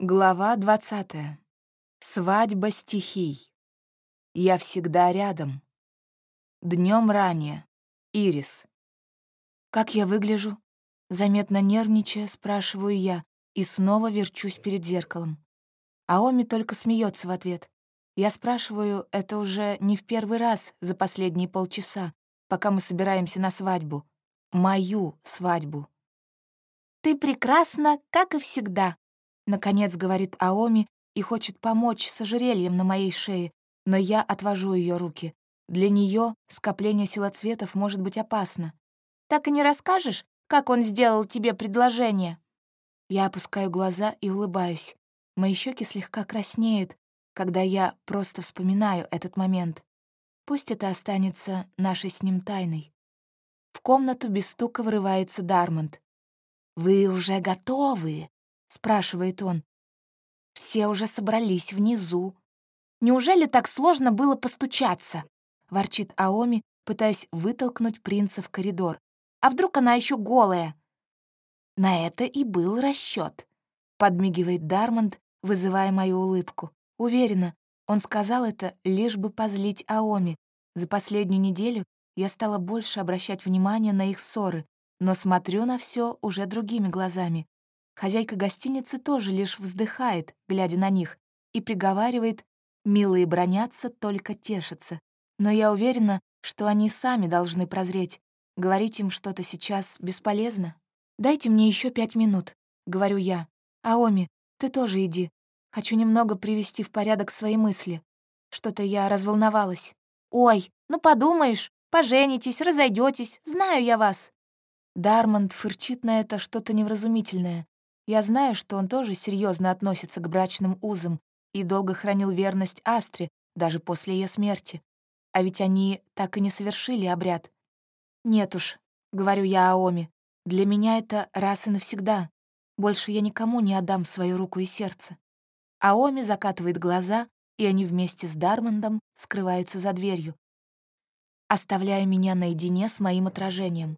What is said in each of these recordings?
Глава 20. Свадьба стихий. Я всегда рядом. Днем ранее. Ирис. Как я выгляжу? Заметно нервничая, спрашиваю я и снова верчусь перед зеркалом. Аоми только смеется в ответ. Я спрашиваю это уже не в первый раз за последние полчаса, пока мы собираемся на свадьбу. Мою свадьбу. «Ты прекрасна, как и всегда», Наконец говорит Аоми и хочет помочь с ожерельем на моей шее, но я отвожу ее руки. Для нее скопление силоцветов может быть опасно. «Так и не расскажешь, как он сделал тебе предложение?» Я опускаю глаза и улыбаюсь. Мои щеки слегка краснеют, когда я просто вспоминаю этот момент. Пусть это останется нашей с ним тайной. В комнату без стука врывается Дармонд. «Вы уже готовы?» Спрашивает он. Все уже собрались внизу. Неужели так сложно было постучаться? ворчит Аоми, пытаясь вытолкнуть принца в коридор. А вдруг она еще голая? На это и был расчет, подмигивает Дармонд, вызывая мою улыбку. Уверена, он сказал это лишь бы позлить Аоми. За последнюю неделю я стала больше обращать внимание на их ссоры, но смотрю на все уже другими глазами. Хозяйка гостиницы тоже лишь вздыхает, глядя на них, и приговаривает «милые бронятся, только тешатся». Но я уверена, что они сами должны прозреть. Говорить им что-то сейчас бесполезно. «Дайте мне еще пять минут», — говорю я. «Аоми, ты тоже иди. Хочу немного привести в порядок свои мысли. Что-то я разволновалась. Ой, ну подумаешь, поженитесь, разойдетесь, знаю я вас». Дармонд фырчит на это что-то невразумительное, я знаю, что он тоже серьезно относится к брачным узам и долго хранил верность Астре, даже после ее смерти. А ведь они так и не совершили обряд. «Нет уж», — говорю я Аоми, — «для меня это раз и навсегда. Больше я никому не отдам свою руку и сердце». Аоми закатывает глаза, и они вместе с Дармондом скрываются за дверью, оставляя меня наедине с моим отражением.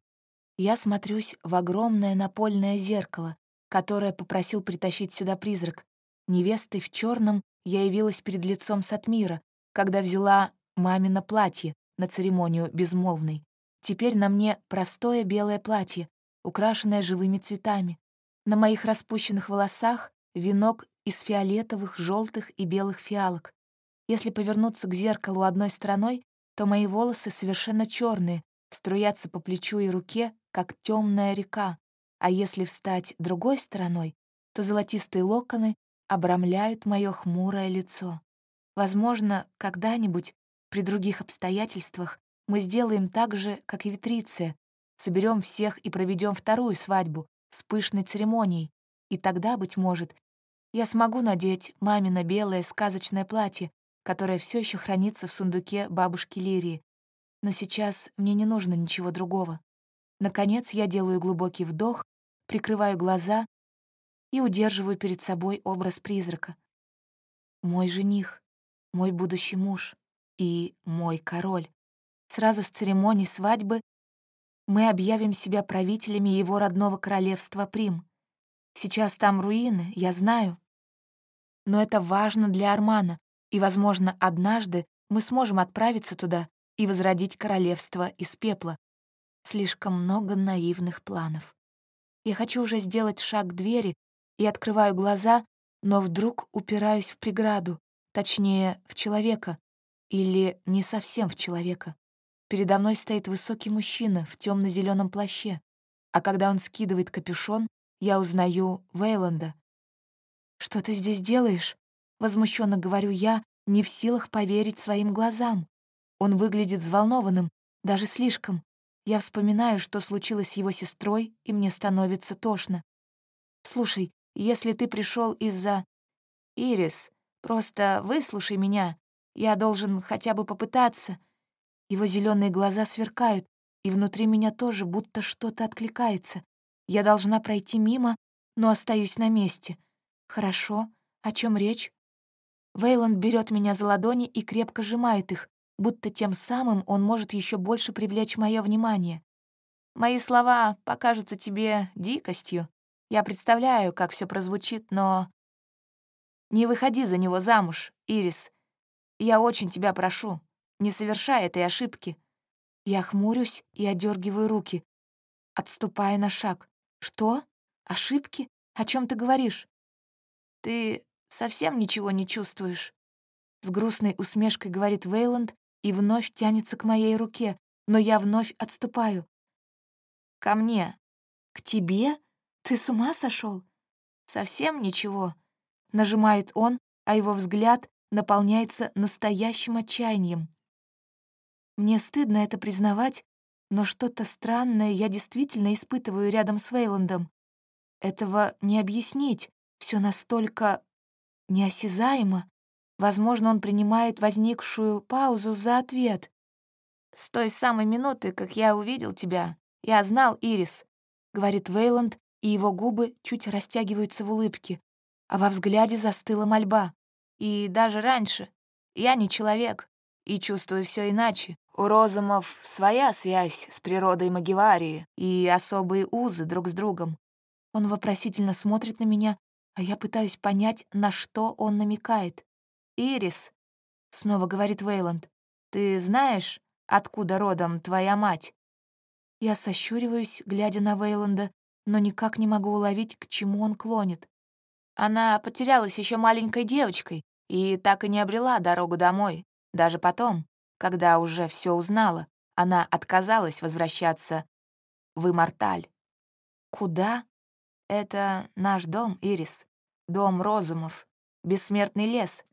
Я смотрюсь в огромное напольное зеркало, которое попросил притащить сюда призрак. Невестой в черном я явилась перед лицом Сатмира, когда взяла мамино платье на церемонию безмолвной. Теперь на мне простое белое платье, украшенное живыми цветами. На моих распущенных волосах венок из фиолетовых, желтых и белых фиалок. Если повернуться к зеркалу одной стороной, то мои волосы совершенно черные, струятся по плечу и руке, как темная река, а если встать другой стороной, то золотистые локоны обрамляют мое хмурое лицо. Возможно, когда-нибудь, при других обстоятельствах, мы сделаем так же, как и Витриция, соберем всех и проведем вторую свадьбу с пышной церемонией, и тогда, быть может, я смогу надеть мамино белое сказочное платье, которое все еще хранится в сундуке бабушки Лирии. Но сейчас мне не нужно ничего другого. Наконец я делаю глубокий вдох, прикрываю глаза и удерживаю перед собой образ призрака. Мой жених, мой будущий муж и мой король. Сразу с церемонии свадьбы мы объявим себя правителями его родного королевства Прим. Сейчас там руины, я знаю. Но это важно для Армана, и, возможно, однажды мы сможем отправиться туда и возродить королевство из пепла, Слишком много наивных планов. Я хочу уже сделать шаг к двери и открываю глаза, но вдруг упираюсь в преграду, точнее, в человека, или не совсем в человека. Передо мной стоит высокий мужчина в темно зеленом плаще, а когда он скидывает капюшон, я узнаю Вейланда. «Что ты здесь делаешь?» — возмущенно говорю я, не в силах поверить своим глазам. Он выглядит взволнованным, даже слишком. Я вспоминаю, что случилось с его сестрой, и мне становится тошно. «Слушай, если ты пришел из-за...» «Ирис, просто выслушай меня. Я должен хотя бы попытаться». Его зеленые глаза сверкают, и внутри меня тоже будто что-то откликается. Я должна пройти мимо, но остаюсь на месте. «Хорошо. О чем речь?» Вейланд берет меня за ладони и крепко сжимает их, будто тем самым он может еще больше привлечь мое внимание. Мои слова покажутся тебе дикостью. Я представляю, как все прозвучит, но... Не выходи за него замуж, Ирис. Я очень тебя прошу, не совершай этой ошибки. Я хмурюсь и одергиваю руки, отступая на шаг. Что? Ошибки? О чем ты говоришь? Ты совсем ничего не чувствуешь? С грустной усмешкой говорит Вейланд и вновь тянется к моей руке, но я вновь отступаю. Ко мне. К тебе? Ты с ума сошел? Совсем ничего. Нажимает он, а его взгляд наполняется настоящим отчаянием. Мне стыдно это признавать, но что-то странное я действительно испытываю рядом с Вейландом. Этого не объяснить, все настолько неосязаемо. Возможно, он принимает возникшую паузу за ответ. «С той самой минуты, как я увидел тебя, я знал, Ирис», — говорит Вейланд, и его губы чуть растягиваются в улыбке, а во взгляде застыла мольба. «И даже раньше. Я не человек и чувствую все иначе. У Розумов своя связь с природой Магиварии и особые узы друг с другом. Он вопросительно смотрит на меня, а я пытаюсь понять, на что он намекает. «Ирис», — снова говорит Вейланд, — «ты знаешь, откуда родом твоя мать?» Я сощуриваюсь, глядя на Вейланда, но никак не могу уловить, к чему он клонит. Она потерялась еще маленькой девочкой и так и не обрела дорогу домой, даже потом, когда уже все узнала, она отказалась возвращаться в Имморталь. Куда? Это наш дом, Ирис. Дом Розумов. Бессмертный лес.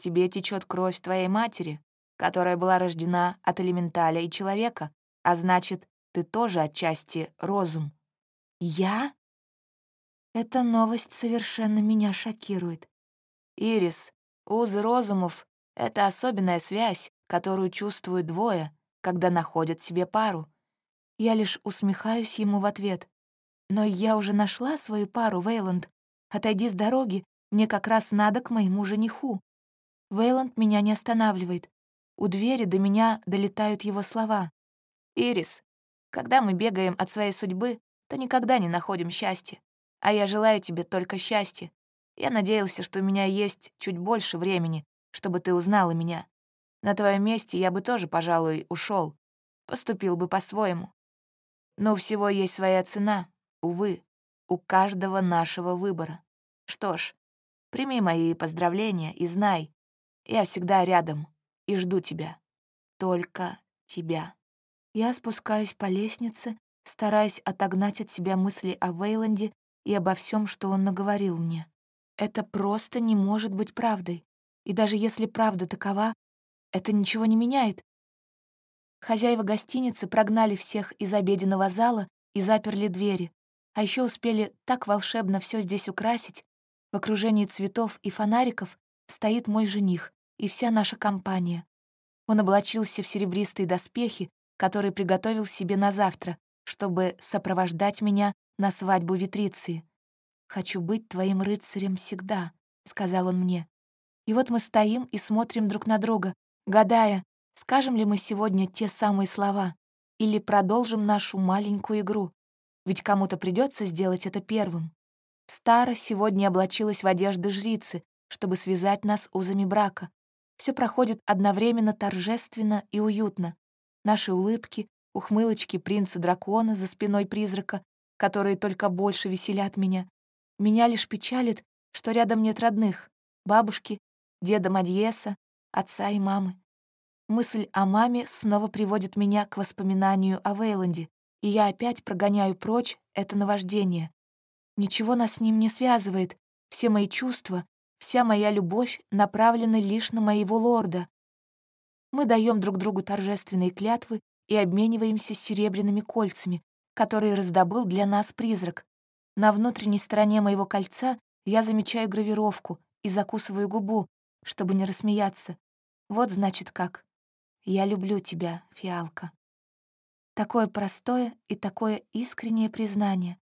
Тебе течет кровь твоей матери, которая была рождена от элементаля и человека, а значит, ты тоже отчасти розум. Я? Эта новость совершенно меня шокирует. Ирис, узы розумов — это особенная связь, которую чувствуют двое, когда находят себе пару. Я лишь усмехаюсь ему в ответ. Но я уже нашла свою пару, Вейланд. Отойди с дороги, мне как раз надо к моему жениху. Вейланд меня не останавливает. У двери до меня долетают его слова. «Ирис, когда мы бегаем от своей судьбы, то никогда не находим счастья. А я желаю тебе только счастья. Я надеялся, что у меня есть чуть больше времени, чтобы ты узнала меня. На твоем месте я бы тоже, пожалуй, ушел, Поступил бы по-своему. Но у всего есть своя цена, Увы, у каждого нашего выбора. Что ж, прими мои поздравления и знай, я всегда рядом и жду тебя. Только тебя. Я спускаюсь по лестнице, стараясь отогнать от себя мысли о Вейланде и обо всем, что он наговорил мне. Это просто не может быть правдой. И даже если правда такова, это ничего не меняет. Хозяева гостиницы прогнали всех из обеденного зала и заперли двери, а еще успели так волшебно все здесь украсить. В окружении цветов и фонариков стоит мой жених и вся наша компания. Он облачился в серебристые доспехи, которые приготовил себе на завтра, чтобы сопровождать меня на свадьбу Витриции. «Хочу быть твоим рыцарем всегда», — сказал он мне. И вот мы стоим и смотрим друг на друга, гадая, скажем ли мы сегодня те самые слова или продолжим нашу маленькую игру, ведь кому-то придется сделать это первым. Стара сегодня облачилась в одежды жрицы, чтобы связать нас узами брака. Все проходит одновременно торжественно и уютно. Наши улыбки, ухмылочки принца-дракона за спиной призрака, которые только больше веселят меня. Меня лишь печалит, что рядом нет родных, бабушки, деда Мадьеса, отца и мамы. Мысль о маме снова приводит меня к воспоминанию о Вейланде, и я опять прогоняю прочь это наваждение. Ничего нас с ним не связывает, все мои чувства, вся моя любовь направлены лишь на моего лорда. Мы даем друг другу торжественные клятвы и обмениваемся серебряными кольцами, которые раздобыл для нас призрак. На внутренней стороне моего кольца я замечаю гравировку и закусываю губу, чтобы не рассмеяться. Вот значит как. Я люблю тебя, фиалка. Такое простое и такое искреннее признание.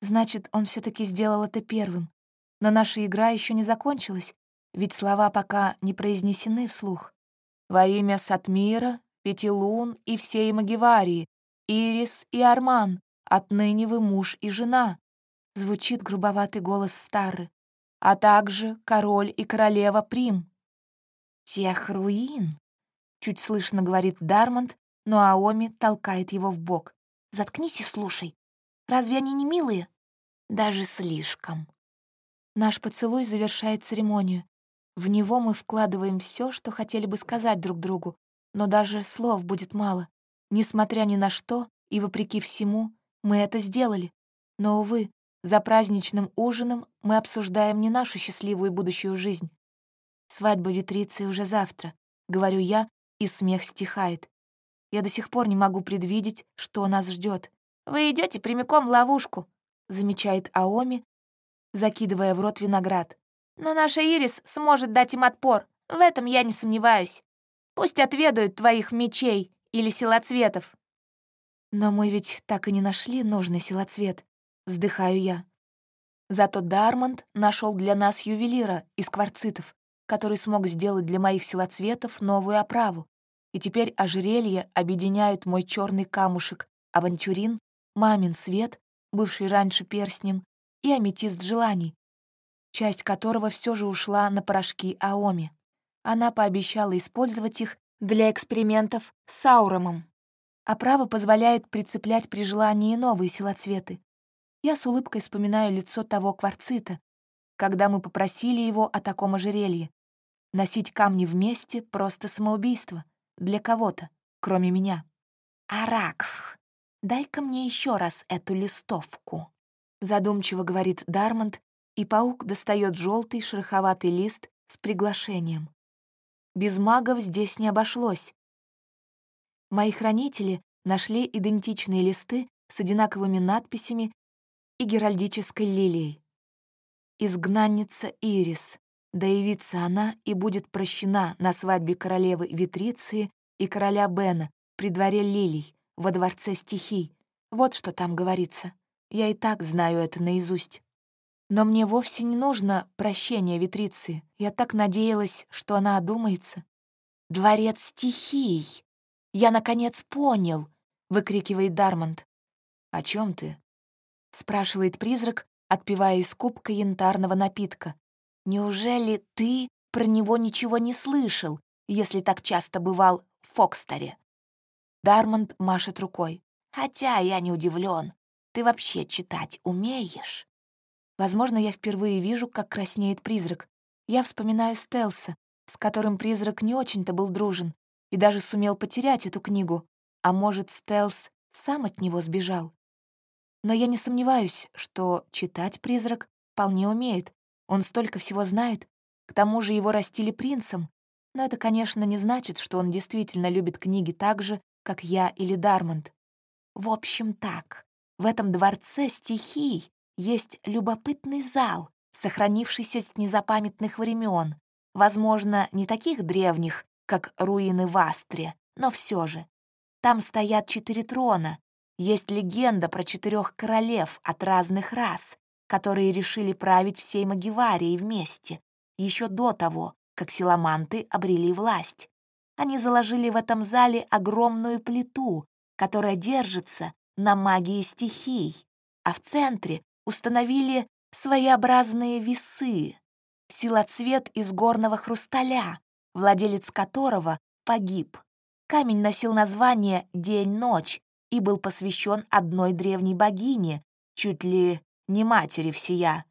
Значит, он все таки сделал это первым. Но наша игра еще не закончилась, ведь слова пока не произнесены вслух. «Во имя Сатмира, Пятилун и всей Магиварии, Ирис и Арман, отныне вы муж и жена», — звучит грубоватый голос Стары. а также король и королева Прим». «Тех руин», — чуть слышно говорит Дармонд, но Аоми толкает его в бок. «Заткнись и слушай. Разве они не милые?» «Даже слишком». Наш поцелуй завершает церемонию. В него мы вкладываем все, что хотели бы сказать друг другу, но даже слов будет мало. Несмотря ни на что и вопреки всему, мы это сделали. Но, увы, за праздничным ужином мы обсуждаем не нашу счастливую будущую жизнь. Свадьба Витрицы уже завтра, говорю я, и смех стихает. Я до сих пор не могу предвидеть, что нас ждет. Вы идете прямиком в ловушку, замечает Аоми, закидывая в рот виноград. Но наша Ирис сможет дать им отпор, в этом я не сомневаюсь. Пусть отведают твоих мечей или силоцветов. Но мы ведь так и не нашли нужный силоцвет, вздыхаю я. Зато Дармонд нашел для нас ювелира из кварцитов, который смог сделать для моих силоцветов новую оправу. И теперь ожерелье объединяет мой черный камушек, авантюрин, мамин свет, бывший раньше перстнем, и аметист желаний, часть которого все же ушла на порошки Аоми. Она пообещала использовать их для экспериментов с Ауромом. Оправа позволяет прицеплять при желании новые силоцветы. Я с улыбкой вспоминаю лицо того кварцита, когда мы попросили его о таком ожерелье. Носить камни вместе — просто самоубийство. Для кого-то, кроме меня. «Аракх, дай-ка мне еще раз эту листовку», задумчиво говорит Дармонд, и паук достает желтый шероховатый лист с приглашением. Без магов здесь не обошлось. Мои хранители нашли идентичные листы с одинаковыми надписями и геральдической лилией. «Изгнанница Ирис. Да явится она и будет прощена на свадьбе королевы Витриции и короля Бена при дворе лилий, во дворце стихий. Вот что там говорится». Я и так знаю это наизусть. Но мне вовсе не нужно прощения Витрицы. Я так надеялась, что она одумается. «Дворец стихий! Я, наконец, понял!» — выкрикивает Дармонд. «О чем ты?» — спрашивает призрак, отпивая из кубка янтарного напитка. «Неужели ты про него ничего не слышал, если так часто бывал в Фокстере?» Дармонд машет рукой. «Хотя я не удивлен. Ты вообще читать умеешь?» Возможно, я впервые вижу, как краснеет призрак. Я вспоминаю Стелса, с которым призрак не очень-то был дружен и даже сумел потерять эту книгу. А может, Стелс сам от него сбежал. Но я не сомневаюсь, что читать призрак вполне умеет. Он столько всего знает. К тому же его растили принцем. Но это, конечно, не значит, что он действительно любит книги так же, как я или Дармонд. В общем, так. В этом дворце стихий есть любопытный зал, сохранившийся с незапамятных времен, возможно, не таких древних, как руины в Астре, но все же. Там стоят четыре трона, есть легенда про четырех королев от разных рас, которые решили править всей Магиварией вместе, еще до того, как силаманты обрели власть. Они заложили в этом зале огромную плиту, которая держится на магии стихий, а в центре установили своеобразные весы, силоцвет из горного хрусталя, владелец которого погиб. Камень носил название «День-ночь» и был посвящен одной древней богине, чуть ли не матери всея.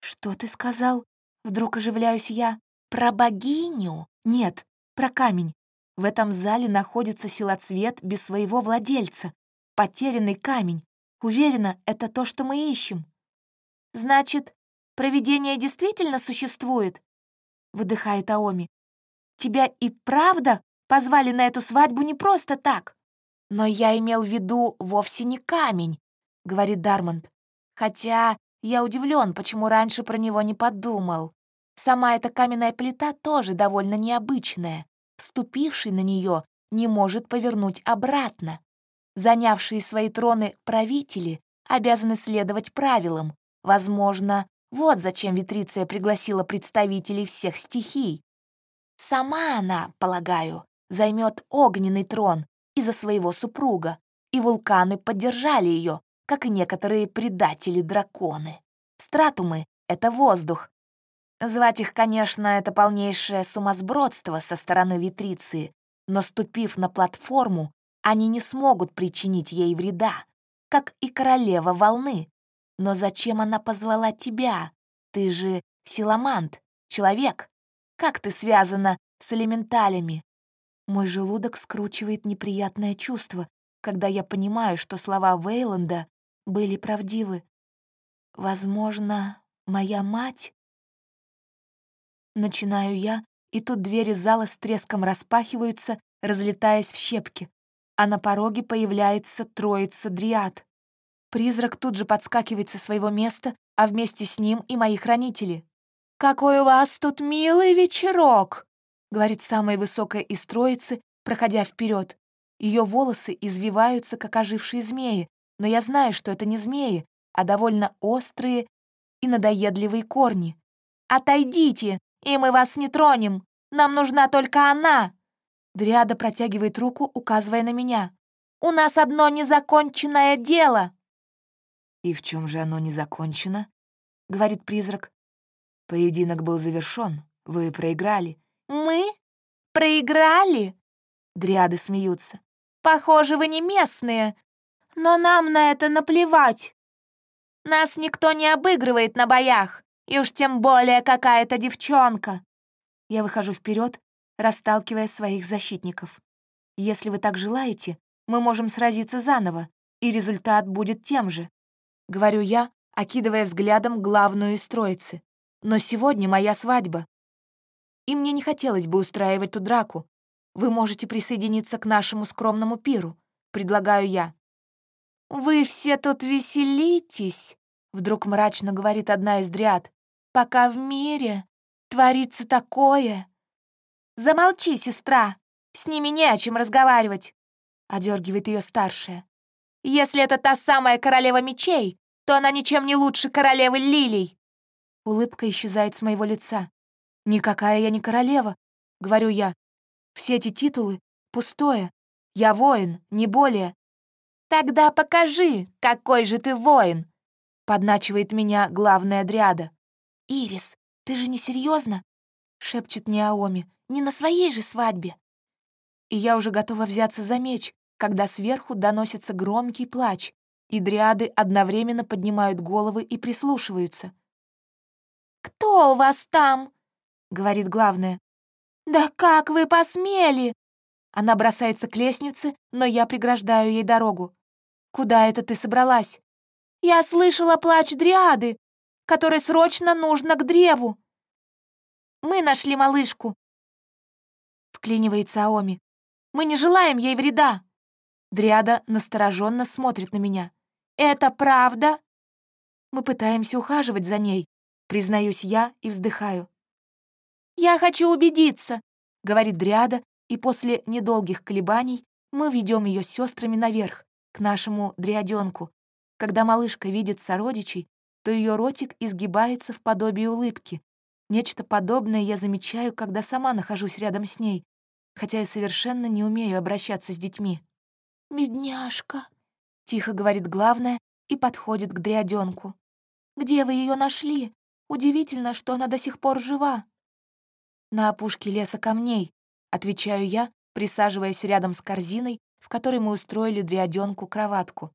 «Что ты сказал?» — вдруг оживляюсь я. «Про богиню? Нет, про камень. В этом зале находится силоцвет без своего владельца потерянный камень. Уверена, это то, что мы ищем. Значит, провидение действительно существует? Выдыхает Аоми. Тебя и правда позвали на эту свадьбу не просто так? Но я имел в виду вовсе не камень, говорит Дармонд. Хотя я удивлен, почему раньше про него не подумал. Сама эта каменная плита тоже довольно необычная. Ступивший на нее не может повернуть обратно. Занявшие свои троны правители обязаны следовать правилам. Возможно, вот зачем Витриция пригласила представителей всех стихий. Сама она, полагаю, займет огненный трон из-за своего супруга, и вулканы поддержали ее, как и некоторые предатели-драконы. Стратумы — это воздух, Звать их, конечно, это полнейшее сумасбродство со стороны Витриции, но ступив на платформу, они не смогут причинить ей вреда, как и королева волны. Но зачем она позвала тебя? Ты же силамант, человек. Как ты связана с элементалями? Мой желудок скручивает неприятное чувство, когда я понимаю, что слова Вейланда были правдивы. Возможно, моя мать? Начинаю я, и тут двери зала с треском распахиваются, разлетаясь в щепки, а на пороге появляется троица дриад. Призрак тут же подскакивает со своего места, а вместе с ним и мои хранители. «Какой у вас тут милый вечерок!» — говорит самая высокая из троицы, проходя вперед. Ее волосы извиваются, как ожившие змеи, но я знаю, что это не змеи, а довольно острые и надоедливые корни. «Отойдите, и мы вас не тронем! Нам нужна только она!» Дриада протягивает руку, указывая на меня. «У нас одно незаконченное дело!» «И в чем же оно не закончено?» — говорит призрак. «Поединок был завершен. Вы проиграли». «Мы? Проиграли?» Дриады смеются. «Похоже, вы не местные. Но нам на это наплевать. Нас никто не обыгрывает на боях, и уж тем более какая-то девчонка». Я выхожу вперед, расталкивая своих защитников. «Если вы так желаете, мы можем сразиться заново, и результат будет тем же», — говорю я, окидывая взглядом главную из троицы. «Но сегодня моя свадьба. И мне не хотелось бы устраивать ту драку. Вы можете присоединиться к нашему скромному пиру», — предлагаю я. «Вы все тут веселитесь», — вдруг мрачно говорит одна из дриад, «пока в мире творится такое». «Замолчи, сестра, с ними не о чем разговаривать», — одергивает ее старшая. «Если это та самая королева мечей, то она ничем не лучше королевы лилий». Улыбка исчезает с моего лица. «Никакая я не королева», — говорю я. «Все эти титулы — пустое. Я воин, не более». «Тогда покажи, какой же ты воин», — подначивает меня главная дриада. «Ирис, ты же не серьезно? Шепчет Неаоми. «Не на своей же свадьбе!» И я уже готова взяться за меч, когда сверху доносится громкий плач, и дриады одновременно поднимают головы и прислушиваются. «Кто у вас там?» — говорит главная. «Да как вы посмели?» Она бросается к лестнице, но я преграждаю ей дорогу. «Куда это ты собралась?» «Я слышала плач дриады, которой срочно нужно к древу». «Мы нашли малышку», — вклинивается Аоми. «Мы не желаем ей вреда». Дриада настороженно смотрит на меня. «Это правда?» Мы пытаемся ухаживать за ней, признаюсь я и вздыхаю. «Я хочу убедиться», — говорит Дриада, и после недолгих колебаний мы ведем ее с сестрами наверх, к нашему дриаденку. Когда малышка видит сородичей, то ее ротик изгибается в подобие улыбки. Нечто подобное я замечаю, когда сама нахожусь рядом с ней, хотя я совершенно не умею обращаться с детьми. «Бедняжка», — тихо говорит главное и подходит к дриаденку. «Где вы ее нашли? Удивительно, что она до сих пор жива». «На опушке леса камней», — отвечаю я, присаживаясь рядом с корзиной, в которой мы устроили дриаденку кроватку.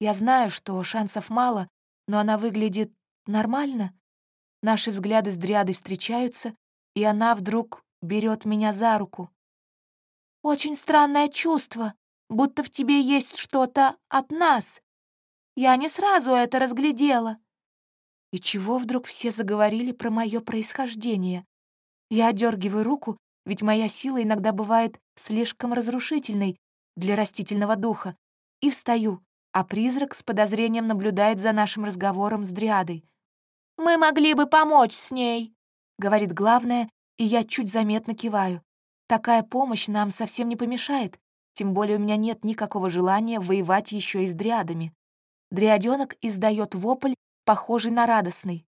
Я знаю, что шансов мало, но она выглядит нормально. Наши взгляды с дриадой встречаются, и она вдруг берет меня за руку. «Очень странное чувство, будто в тебе есть что-то от нас. Я не сразу это разглядела». И чего вдруг все заговорили про мое происхождение? Я отдергиваю руку, ведь моя сила иногда бывает слишком разрушительной для растительного духа, и встаю, а призрак с подозрением наблюдает за нашим разговором с Дриадой. «Мы могли бы помочь с ней», — говорит главное, и я чуть заметно киваю. Такая помощь нам совсем не помешает, тем более у меня нет никакого желания воевать еще и с дриадами. Дриаденок издает вопль, похожий на радостный.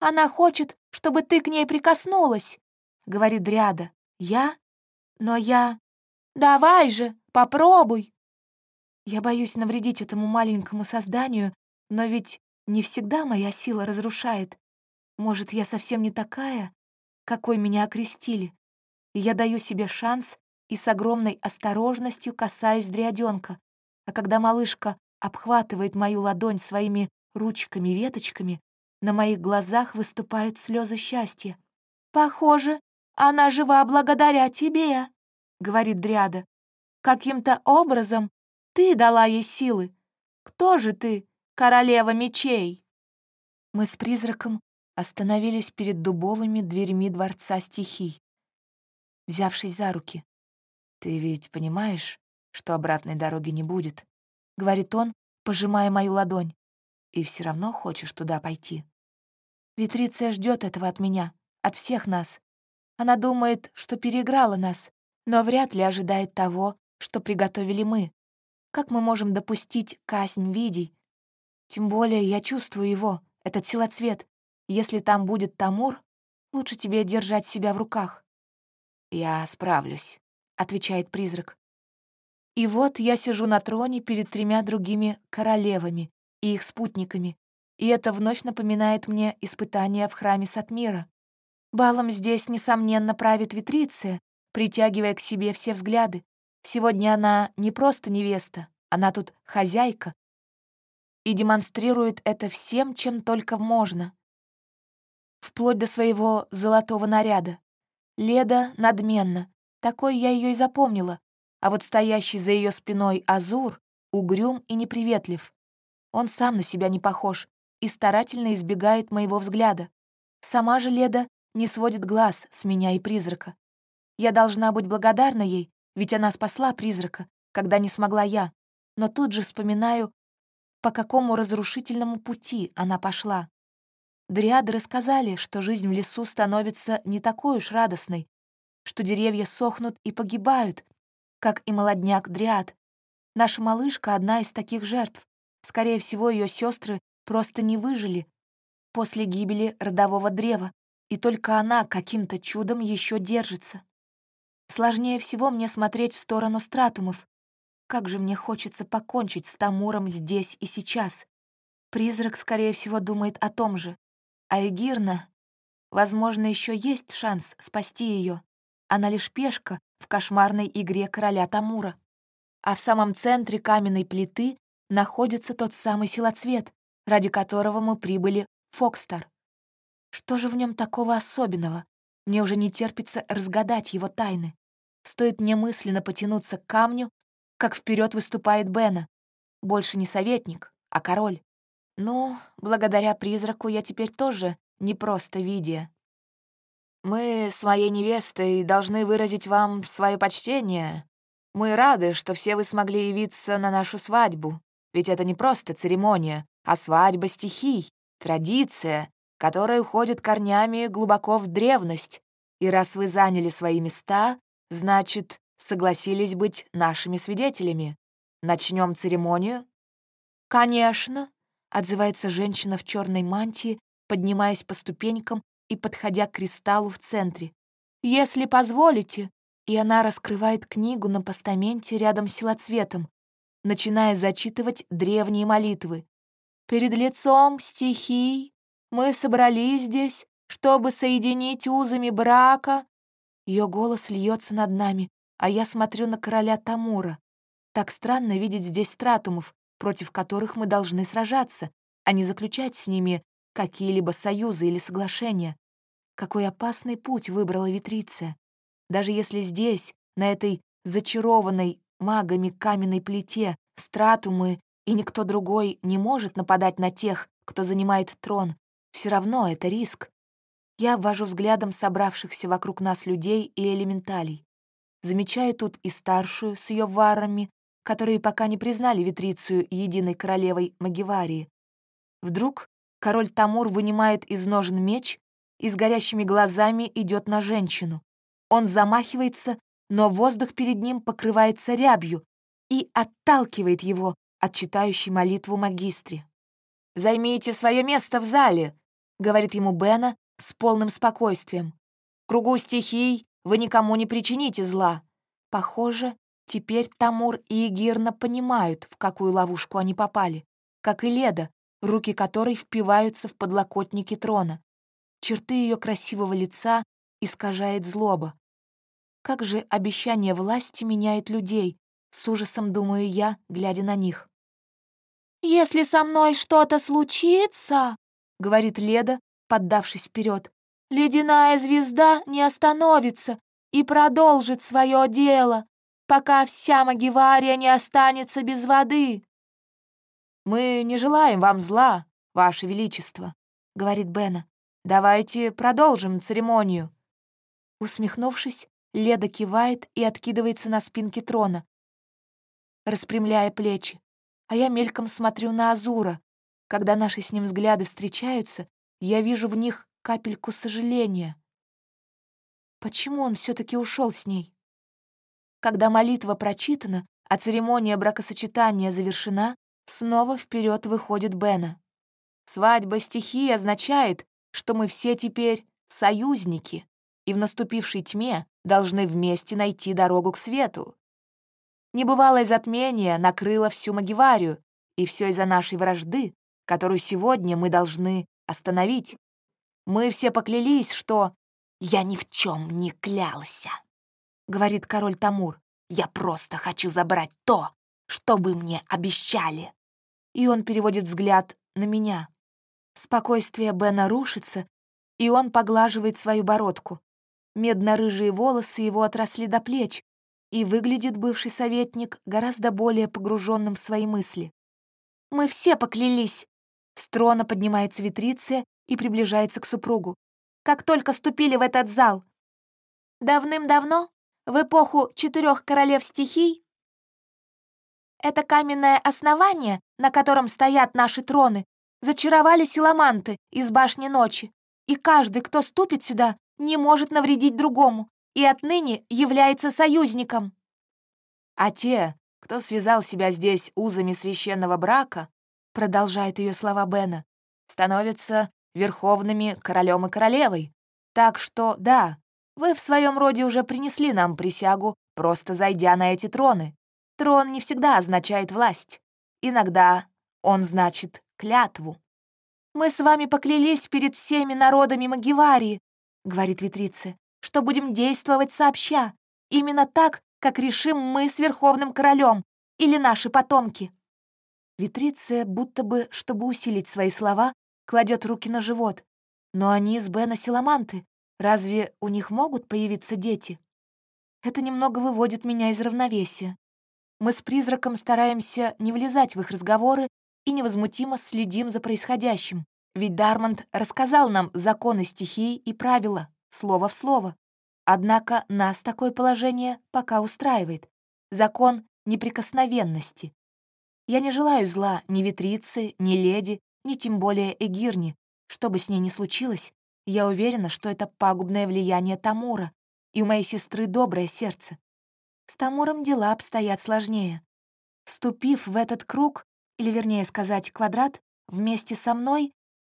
Она хочет, чтобы ты к ней прикоснулась», — говорит Дряда. «Я? Но я...» «Давай же, попробуй!» Я боюсь навредить этому маленькому созданию, но ведь не всегда моя сила разрушает. Может, я совсем не такая, какой меня окрестили, и я даю себе шанс и с огромной осторожностью касаюсь дрядёнка, а когда малышка обхватывает мою ладонь своими ручками-веточками, на моих глазах выступают слезы счастья. «Похоже, она жива благодаря тебе», — говорит Дриада. «Каким-то образом ты дала ей силы. Кто же ты, королева мечей?» Мы с призраком остановились перед дубовыми дверьми дворца стихий, взявшись за руки. «Ты ведь понимаешь, что обратной дороги не будет?» — говорит он, пожимая мою ладонь. «И все равно хочешь туда пойти?» Витриция ждет этого от меня, от всех нас. Она думает, что переиграла нас, но вряд ли ожидает того, что приготовили мы. Как мы можем допустить казнь видей? Тем более я чувствую его, этот силоцвет. Если там будет Тамур, лучше тебе держать себя в руках. «Я справлюсь», — отвечает призрак. И вот я сижу на троне перед тремя другими королевами и их спутниками, и это вновь напоминает мне испытание в храме Сатмира. Балом здесь, несомненно, правит Витриция, притягивая к себе все взгляды. Сегодня она не просто невеста, она тут хозяйка. И демонстрирует это всем, чем только можно. Вплоть до своего золотого наряда. Леда надменна, такой я ее и запомнила, а вот стоящий за ее спиной Азур угрюм и неприветлив. Он сам на себя не похож и старательно избегает моего взгляда. Сама же Леда не сводит глаз с меня и призрака. Я должна быть благодарна ей, ведь она спасла призрака, когда не смогла я, но тут же вспоминаю, по какому разрушительному пути она пошла. Дриады рассказали, что жизнь в лесу становится не такой уж радостной, что деревья сохнут и погибают, как и молодняк Дриад. Наша малышка — одна из таких жертв. Скорее всего, ее сестры просто не выжили после гибели родового древа, и только она каким-то чудом еще держится. Сложнее всего мне смотреть в сторону стратумов. Как же мне хочется покончить с Тамуром здесь и сейчас. Призрак, скорее всего, думает о том же. А Эгирна, возможно, еще есть шанс спасти ее. Она лишь пешка в кошмарной игре короля Тамура. А в самом центре каменной плиты находится тот самый силоцвет, ради которого мы прибыли в Фокстар. Что же в нем такого особенного? Мне уже не терпится разгадать его тайны. Стоит мне мысленно потянуться к камню, как вперед выступает Бена. Больше не советник, а король. Ну, благодаря призраку я теперь тоже не просто видя. Мы с моей невестой должны выразить вам свое почтение. Мы рады, что все вы смогли явиться на нашу свадьбу, ведь это не просто церемония, а свадьба стихий, традиция, которая уходит корнями глубоко в древность. И раз вы заняли свои места, значит, согласились быть нашими свидетелями. Начнем церемонию?» «Конечно», — отзывается женщина в черной мантии, поднимаясь по ступенькам и подходя к кристаллу в центре. «Если позволите», и она раскрывает книгу на постаменте рядом с силоцветом, начиная зачитывать древние молитвы. Перед лицом стихий мы собрались здесь, чтобы соединить узами брака. Ее голос льется над нами, а я смотрю на короля Тамура. Так странно видеть здесь стратумов, против которых мы должны сражаться, а не заключать с ними какие-либо союзы или соглашения. Какой опасный путь выбрала Витриция. Даже если здесь, на этой зачарованной магами каменной плите, стратумы и никто другой не может нападать на тех, кто занимает трон. Все равно это риск. Я обвожу взглядом собравшихся вокруг нас людей и элементалей. Замечаю тут и старшую с ее варами, которые пока не признали Витрицию единой королевой Магиварии. Вдруг король Тамур вынимает из ножен меч и с горящими глазами идет на женщину. Он замахивается, но воздух перед ним покрывается рябью и отталкивает его, от читающей молитву магистре. «Займите свое место в зале», — говорит ему Бена с полным спокойствием. «В кругу стихий вы никому не причините зла». Похоже, теперь Тамур и Егирна понимают, в какую ловушку они попали, как и Леда, руки которой впиваются в подлокотники трона. Черты ее красивого лица искажает злоба. Как же обещание власти меняет людей, с ужасом думаю я, глядя на них. «Если со мной что-то случится», — говорит Леда, поддавшись вперед, «ледяная звезда не остановится и продолжит свое дело, пока вся Магивария не останется без воды». «Мы не желаем вам зла, Ваше Величество», — говорит Бена. «Давайте продолжим церемонию». Усмехнувшись, Леда кивает и откидывается на спинке трона, распрямляя плечи, а я мельком смотрю на Азура. Когда наши с ним взгляды встречаются, я вижу в них капельку сожаления. Почему он все таки ушел с ней? Когда молитва прочитана, а церемония бракосочетания завершена, снова вперед выходит Бена. Свадьба стихии означает, что мы все теперь союзники, и в наступившей тьме должны вместе найти дорогу к свету. Небывалое затмение накрыло всю Магиварию, и все из-за нашей вражды, которую сегодня мы должны остановить. Мы все поклялись, что «я ни в чем не клялся», — говорит король Тамур. «Я просто хочу забрать то, что вы мне обещали». И он переводит взгляд на меня. Спокойствие Бена рушится, и он поглаживает свою бородку. Медно-рыжие волосы его отросли до плеч, и выглядит бывший советник гораздо более погруженным в свои мысли. «Мы все поклялись!» Строна поднимается витриция и приближается к супругу. «Как только ступили в этот зал!» «Давным-давно, в эпоху четырех королев стихий, это каменное основание, на котором стоят наши троны, Зачаровали силаманты из башни ночи, и каждый, кто ступит сюда, не может навредить другому и отныне является союзником. А те, кто связал себя здесь узами священного брака, продолжает ее слова Бена, становятся верховными королем и королевой. Так что, да, вы в своем роде уже принесли нам присягу, просто зайдя на эти троны. Трон не всегда означает власть. Иногда он значит клятву. «Мы с вами поклялись перед всеми народами Магиварии», — говорит Витрица, «что будем действовать сообща, именно так, как решим мы с Верховным Королем или наши потомки». Витриция, будто бы, чтобы усилить свои слова, кладет руки на живот. Но они с Бена Силаманты. Разве у них могут появиться дети? Это немного выводит меня из равновесия. Мы с призраком стараемся не влезать в их разговоры и невозмутимо следим за происходящим. Ведь Дармонд рассказал нам законы стихии и правила, слово в слово. Однако нас такое положение пока устраивает. Закон неприкосновенности. Я не желаю зла ни Витрице, ни Леди, ни тем более Эгирне. Что бы с ней ни случилось, я уверена, что это пагубное влияние Тамура, и у моей сестры доброе сердце. С Тамуром дела обстоят сложнее. Ступив в этот круг, или вернее сказать, квадрат, вместе со мной,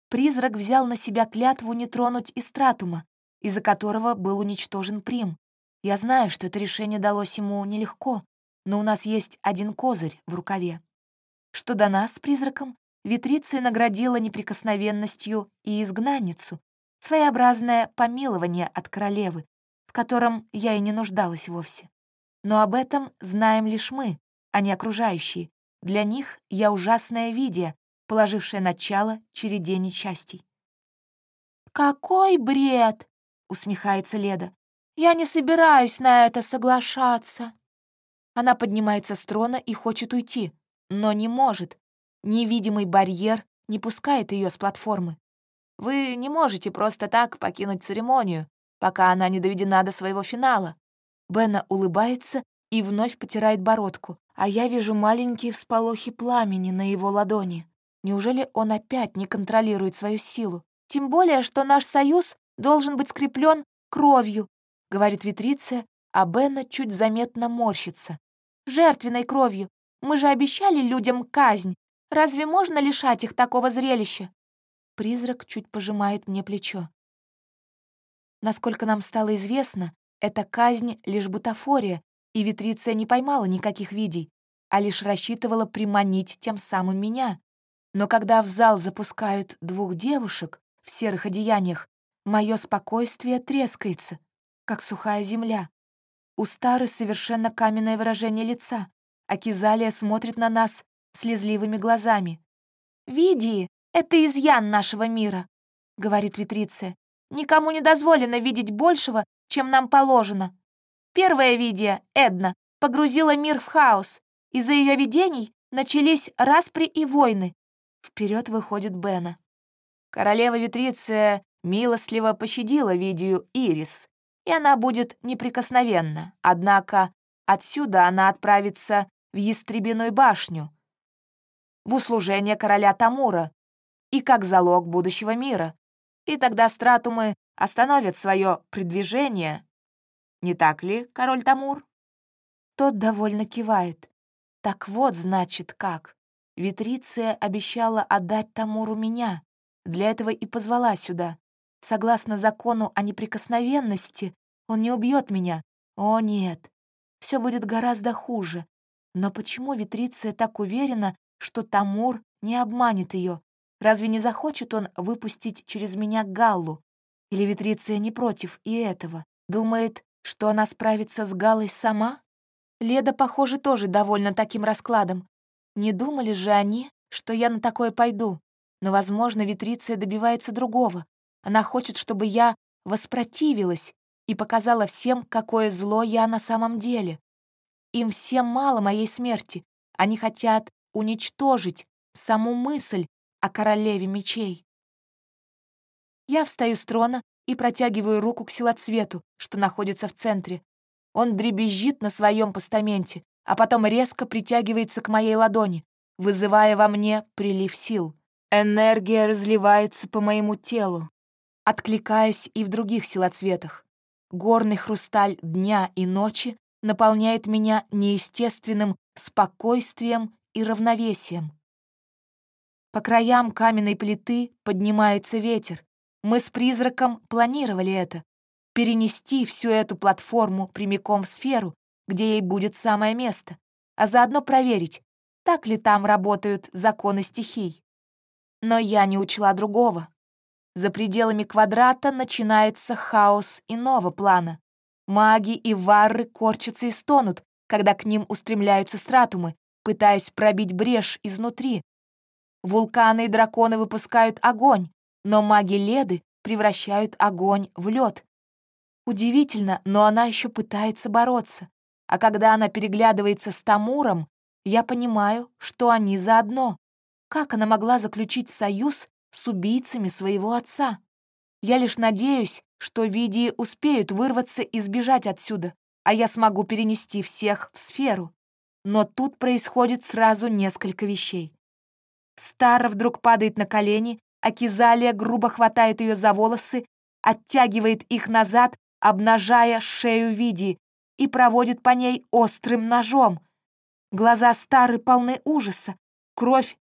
призрак взял на себя клятву не тронуть Истратума, из-за которого был уничтожен Прим. Я знаю, что это решение далось ему нелегко, но у нас есть один козырь в рукаве. Что до нас с призраком, Витриция наградила неприкосновенностью и изгнанницу, своеобразное помилование от королевы, в котором я и не нуждалась вовсе. Но об этом знаем лишь мы, а не окружающие, для них я ужасное виде, положившее начало череде несчастий. «Какой бред!» — усмехается Леда. «Я не собираюсь на это соглашаться». Она поднимается с трона и хочет уйти, но не может. Невидимый барьер не пускает ее с платформы. Вы не можете просто так покинуть церемонию, пока она не доведена до своего финала. Бена улыбается и вновь потирает бородку, а я вижу маленькие всполохи пламени на его ладони. Неужели он опять не контролирует свою силу? Тем более, что наш союз должен быть скреплен кровью, говорит Витриция, а Бена чуть заметно морщится. Жертвенной кровью. Мы же обещали людям казнь. Разве можно лишать их такого зрелища? Призрак чуть пожимает мне плечо. Насколько нам стало известно, эта казнь — лишь бутафория, и Витриция не поймала никаких видей, а лишь рассчитывала приманить тем самым меня. Но когда в зал запускают двух девушек в серых одеяниях, Мое спокойствие трескается, как сухая земля. У Стары совершенно каменное выражение лица, а Кизалия смотрит на нас слезливыми глазами. «Види, это изъян нашего мира», — говорит Витриция. «Никому не дозволено видеть большего, чем нам положено. Первая видия, Эдна, погрузила мир в хаос. Из-за ее видений начались распри и войны. Вперед выходит Бена. Королева Витриция милостливо пощадила видею Ирис, и она будет неприкосновенна. Однако отсюда она отправится в Ястребиную башню, в услужение короля Тамура и как залог будущего мира. И тогда стратумы остановят свое предвижение. Не так ли, король Тамур? Тот довольно кивает. Так вот, значит, как. Витриция обещала отдать Тамуру меня. Для этого и позвала сюда. Согласно закону о неприкосновенности, он не убьет меня. О, нет. Все будет гораздо хуже. Но почему Витриция так уверена, что Тамур не обманет ее? Разве не захочет он выпустить через меня Галлу? Или Витриция не против и этого? Думает, что она справится с Галой сама? Леда, похоже, тоже довольна таким раскладом. Не думали же они, что я на такое пойду? Но, возможно, Витриция добивается другого. Она хочет, чтобы я воспротивилась и показала всем, какое зло я на самом деле. Им всем мало моей смерти. Они хотят уничтожить саму мысль о королеве мечей. Я встаю с трона и протягиваю руку к силоцвету, что находится в центре. Он дребезжит на своем постаменте, а потом резко притягивается к моей ладони, вызывая во мне прилив сил. Энергия разливается по моему телу, откликаясь и в других силоцветах. Горный хрусталь дня и ночи наполняет меня неестественным спокойствием и равновесием. По краям каменной плиты поднимается ветер. Мы с призраком планировали это — перенести всю эту платформу прямиком в сферу, где ей будет самое место, а заодно проверить, так ли там работают законы стихий. Но я не учла другого. За пределами квадрата начинается хаос иного плана. Маги и варры корчатся и стонут, когда к ним устремляются стратумы, пытаясь пробить брешь изнутри. Вулканы и драконы выпускают огонь, но маги Леды превращают огонь в лед. Удивительно, но она еще пытается бороться. А когда она переглядывается с Тамуром, я понимаю, что они заодно. Как она могла заключить союз с убийцами своего отца? Я лишь надеюсь, что Видии успеют вырваться и сбежать отсюда, а я смогу перенести всех в сферу. Но тут происходит сразу несколько вещей. Стара вдруг падает на колени, а Кизалия грубо хватает ее за волосы, оттягивает их назад, обнажая шею Видии, и проводит по ней острым ножом. Глаза Стары полны ужаса, кровь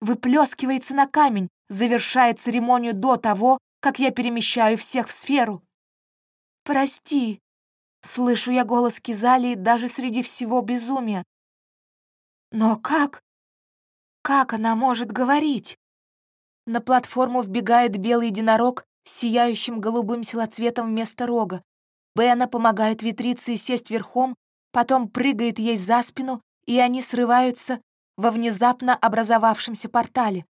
выплескивается на камень, завершая церемонию до того, как я перемещаю всех в сферу. «Прости», — слышу я голос Кизалии даже среди всего безумия. «Но как? Как она может говорить?» На платформу вбегает белый единорог с сияющим голубым силоцветом вместо рога. Бена помогает Витрице сесть верхом, потом прыгает ей за спину, и они срываются во внезапно образовавшемся портале.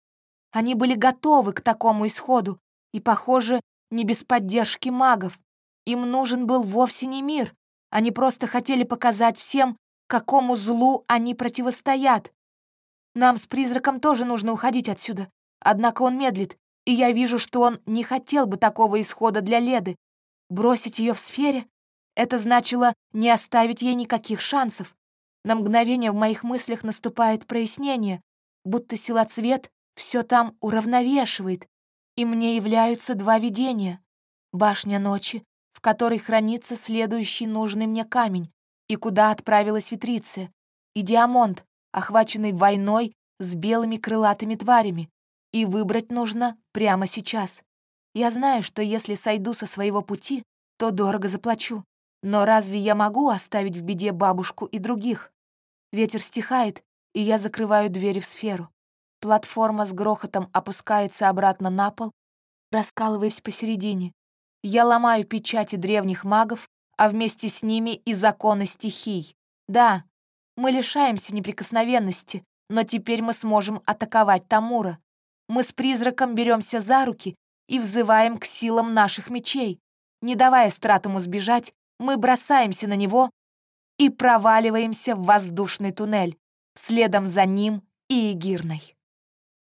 Они были готовы к такому исходу, и, похоже, не без поддержки магов. Им нужен был вовсе не мир, они просто хотели показать всем, какому злу они противостоят. Нам с призраком тоже нужно уходить отсюда, однако он медлит, и я вижу, что он не хотел бы такого исхода для Леды, Бросить ее в сфере — это значило не оставить ей никаких шансов. На мгновение в моих мыслях наступает прояснение, будто силоцвет все там уравновешивает, и мне являются два видения. Башня ночи, в которой хранится следующий нужный мне камень, и куда отправилась Витриция, и Диамонт, охваченный войной с белыми крылатыми тварями, и выбрать нужно прямо сейчас. Я знаю, что если сойду со своего пути, то дорого заплачу. Но разве я могу оставить в беде бабушку и других? Ветер стихает, и я закрываю двери в сферу. Платформа с грохотом опускается обратно на пол, раскалываясь посередине. Я ломаю печати древних магов, а вместе с ними и законы стихий. Да, мы лишаемся неприкосновенности, но теперь мы сможем атаковать Тамура. Мы с призраком беремся за руки и взываем к силам наших мечей. Не давая Стратуму сбежать, мы бросаемся на него и проваливаемся в воздушный туннель, следом за ним и Егирной.